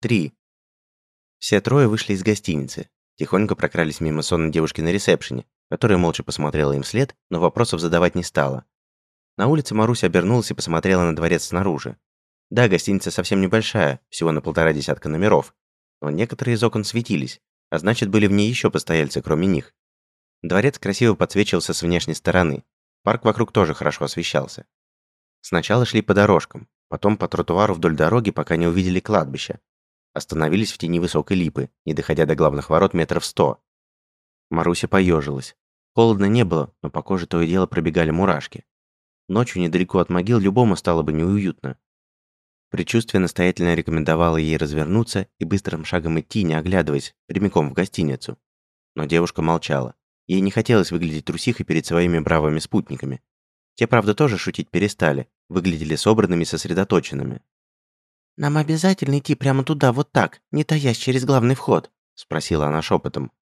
3. Все трое вышли из гостиницы. Тихонько прокрались мимо сонной девушки на ресепшене, которая молча посмотрела им вслед, но вопросов задавать не стала. На улице Маруся обернулась и посмотрела на дворец снаружи. Да, гостиница совсем небольшая, всего на полтора десятка номеров, но некоторые из окон светились, а значит, были в ней еще постояльцы, кроме них. Дворец красиво подсвечивался с внешней стороны. Парк вокруг тоже хорошо освещался. Сначала шли по дорожкам, потом по тротуару вдоль дороги, пока не увидели кладбище, Остановились в тени высокой липы, не доходя до главных ворот метров сто. Маруся поежилась. Холодно не было, но по коже то и дело пробегали мурашки. Ночью недалеко от могил любому стало бы неуютно. Предчувствие настоятельно рекомендовало ей развернуться и быстрым шагом идти, не оглядываясь, прямиком в гостиницу. Но девушка молчала. Ей не хотелось выглядеть трусихой перед своими бравыми спутниками. Те, правда, тоже шутить перестали, выглядели собранными и сосредоточенными. «Нам обязательно идти прямо туда, вот так, не таясь через главный вход?» – спросила она шепотом.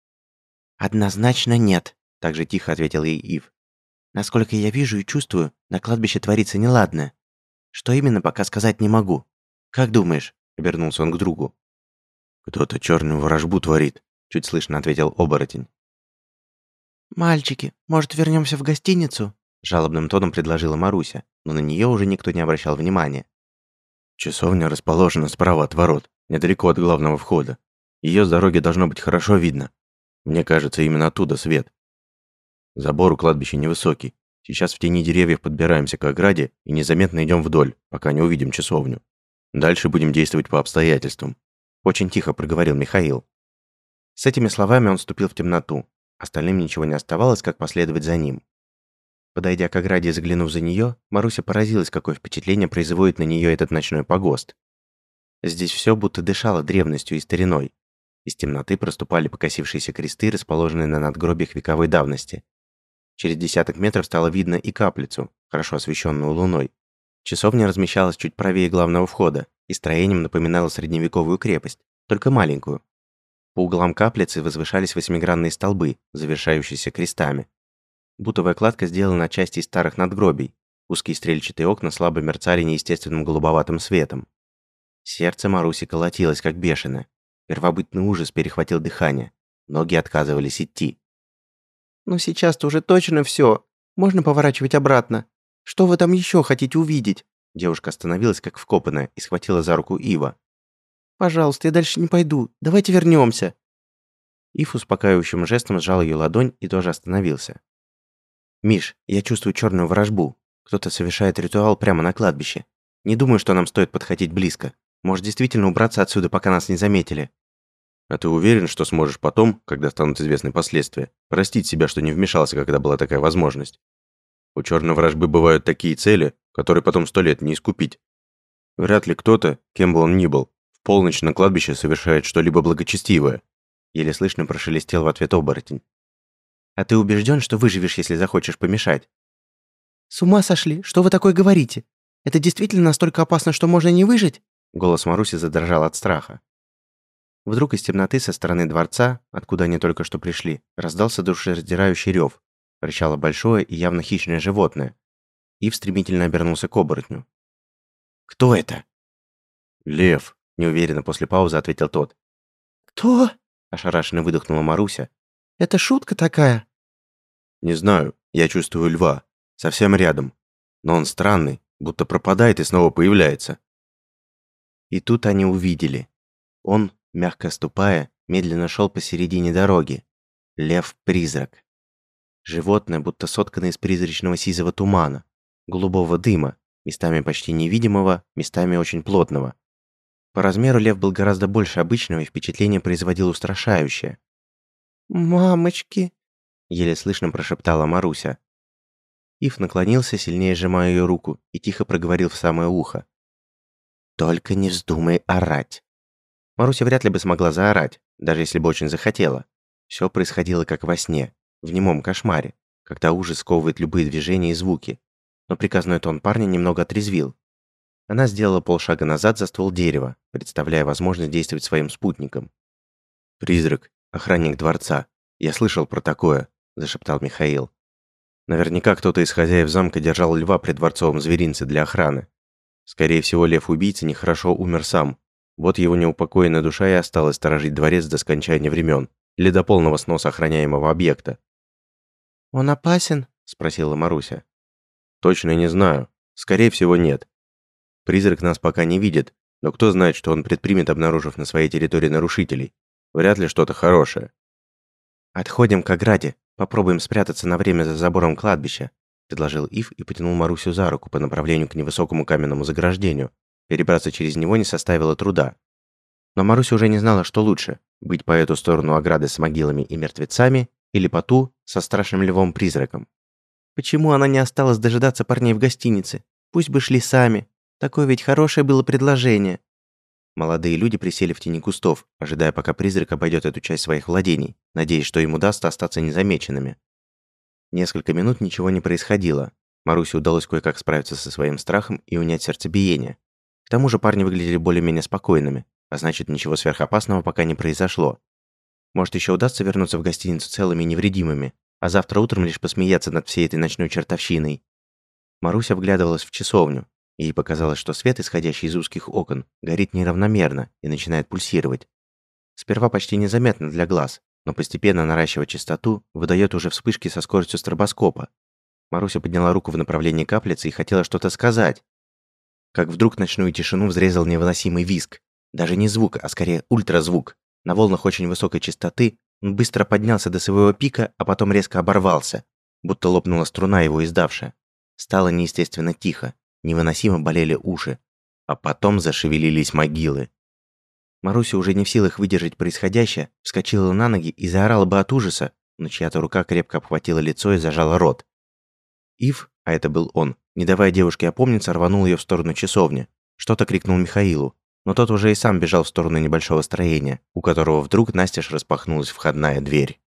«Однозначно нет», – так же тихо ответил ей Ив. «Насколько я вижу и чувствую, на кладбище творится неладное. Что именно, пока сказать не могу. Как думаешь?» – обернулся он к другу. «Кто-то черную ворожбу творит», – чуть слышно ответил оборотень. «Мальчики, может, вернемся в гостиницу?» – жалобным тоном предложила Маруся, но на нее уже никто не обращал внимания. Часовня расположена справа от ворот, недалеко от главного входа. Ее с дороги должно быть хорошо видно. Мне кажется, именно оттуда свет. Забор у кладбища невысокий. Сейчас в тени деревьев подбираемся к ограде и незаметно идем вдоль, пока не увидим часовню. Дальше будем действовать по обстоятельствам. Очень тихо проговорил Михаил. С этими словами он вступил в темноту. Остальным ничего не оставалось, как последовать за ним. Подойдя к ограде и заглянув за нее, Маруся поразилась, какое впечатление производит на нее этот ночной погост. Здесь все будто дышало древностью и стариной. Из темноты проступали покосившиеся кресты, расположенные на надгробиях вековой давности. Через десяток метров стало видно и каплицу, хорошо освещенную луной. Часовня размещалась чуть правее главного входа и строением напоминала средневековую крепость, только маленькую. По углам каплицы возвышались восьмигранные столбы, завершающиеся крестами. Бутовая кладка сделана на части из старых надгробий. Узкие стрельчатые окна слабо мерцали неестественным голубоватым светом. Сердце Маруси колотилось, как бешеное. Первобытный ужас перехватил дыхание. Ноги отказывались идти. «Ну сейчас-то уже точно все. Можно поворачивать обратно. Что вы там еще хотите увидеть?» Девушка остановилась, как вкопанная, и схватила за руку Ива. «Пожалуйста, я дальше не пойду. Давайте вернемся. Ив успокаивающим жестом сжал ее ладонь и тоже остановился. «Миш, я чувствую черную вражбу. Кто-то совершает ритуал прямо на кладбище. Не думаю, что нам стоит подходить близко. Может, действительно убраться отсюда, пока нас не заметили». «А ты уверен, что сможешь потом, когда станут известны последствия, простить себя, что не вмешался, когда была такая возможность? У черной вражбы бывают такие цели, которые потом сто лет не искупить. Вряд ли кто-то, кем бы он ни был, в полночь на кладбище совершает что-либо благочестивое». Еле слышно прошелестел в ответ оборотень. А ты убежден, что выживешь, если захочешь помешать?» «С ума сошли? Что вы такое говорите? Это действительно настолько опасно, что можно не выжить?» Голос Маруси задрожал от страха. Вдруг из темноты со стороны дворца, откуда они только что пришли, раздался душераздирающий рев. Рычало большое и явно хищное животное. Ив стремительно обернулся к оборотню. «Кто это?» «Лев», — неуверенно после паузы ответил тот. «Кто?» — ошарашенно выдохнула Маруся, это шутка такая?» «Не знаю. Я чувствую льва. Совсем рядом. Но он странный, будто пропадает и снова появляется». И тут они увидели. Он, мягко ступая, медленно шел посередине дороги. Лев-призрак. Животное, будто сотканное из призрачного сизого тумана, голубого дыма, местами почти невидимого, местами очень плотного. По размеру лев был гораздо больше обычного и впечатление производил устрашающее. «Мамочки!» — еле слышно прошептала Маруся. Ив наклонился, сильнее сжимая ее руку, и тихо проговорил в самое ухо. «Только не вздумай орать!» Маруся вряд ли бы смогла заорать, даже если бы очень захотела. Все происходило как во сне, в немом кошмаре, когда ужас сковывает любые движения и звуки. Но приказной тон парня немного отрезвил. Она сделала полшага назад за ствол дерева, представляя возможность действовать своим спутником. «Призрак, охранник дворца. Я слышал про такое», – зашептал Михаил. «Наверняка кто-то из хозяев замка держал льва при дворцовом зверинце для охраны. Скорее всего, лев-убийца нехорошо умер сам, Вот его неупокоенная душа и осталась сторожить дворец до скончания времен или до полного сноса охраняемого объекта. «Он опасен?» – спросила Маруся. «Точно не знаю. Скорее всего, нет. Призрак нас пока не видит, но кто знает, что он предпримет, обнаружив на своей территории нарушителей. Вряд ли что-то хорошее». «Отходим к ограде. Попробуем спрятаться на время за забором кладбища», – предложил Ив и потянул Марусю за руку по направлению к невысокому каменному заграждению. Перебраться через него не составило труда. Но Маруся уже не знала, что лучше – быть по эту сторону ограды с могилами и мертвецами или по ту со страшным львом-призраком. Почему она не осталась дожидаться парней в гостинице? Пусть бы шли сами. Такое ведь хорошее было предложение. Молодые люди присели в тени кустов, ожидая, пока призрак обойдет эту часть своих владений, надеясь, что им удастся остаться незамеченными. Несколько минут ничего не происходило. Марусе удалось кое-как справиться со своим страхом и унять сердцебиение. К тому же парни выглядели более-менее спокойными, а значит, ничего сверхопасного пока не произошло. Может, еще удастся вернуться в гостиницу целыми и невредимыми, а завтра утром лишь посмеяться над всей этой ночной чертовщиной. Маруся вглядывалась в часовню, Ей показалось, что свет, исходящий из узких окон, горит неравномерно и начинает пульсировать. Сперва почти незаметно для глаз, но постепенно наращивая частоту, выдает уже вспышки со скоростью стробоскопа. Маруся подняла руку в направлении каплицы и хотела что-то сказать. Как вдруг ночную тишину взрезал невыносимый визг. Даже не звук, а скорее ультразвук. На волнах очень высокой частоты он быстро поднялся до своего пика, а потом резко оборвался, будто лопнула струна его издавшая. Стало неестественно тихо невыносимо болели уши, а потом зашевелились могилы. Маруся уже не в силах выдержать происходящее, вскочила на ноги и заорала бы от ужаса, но чья-то рука крепко обхватила лицо и зажала рот. Ив, а это был он, не давая девушке опомниться, рванул ее в сторону часовни. Что-то крикнул Михаилу, но тот уже и сам бежал в сторону небольшого строения, у которого вдруг настежь распахнулась входная дверь.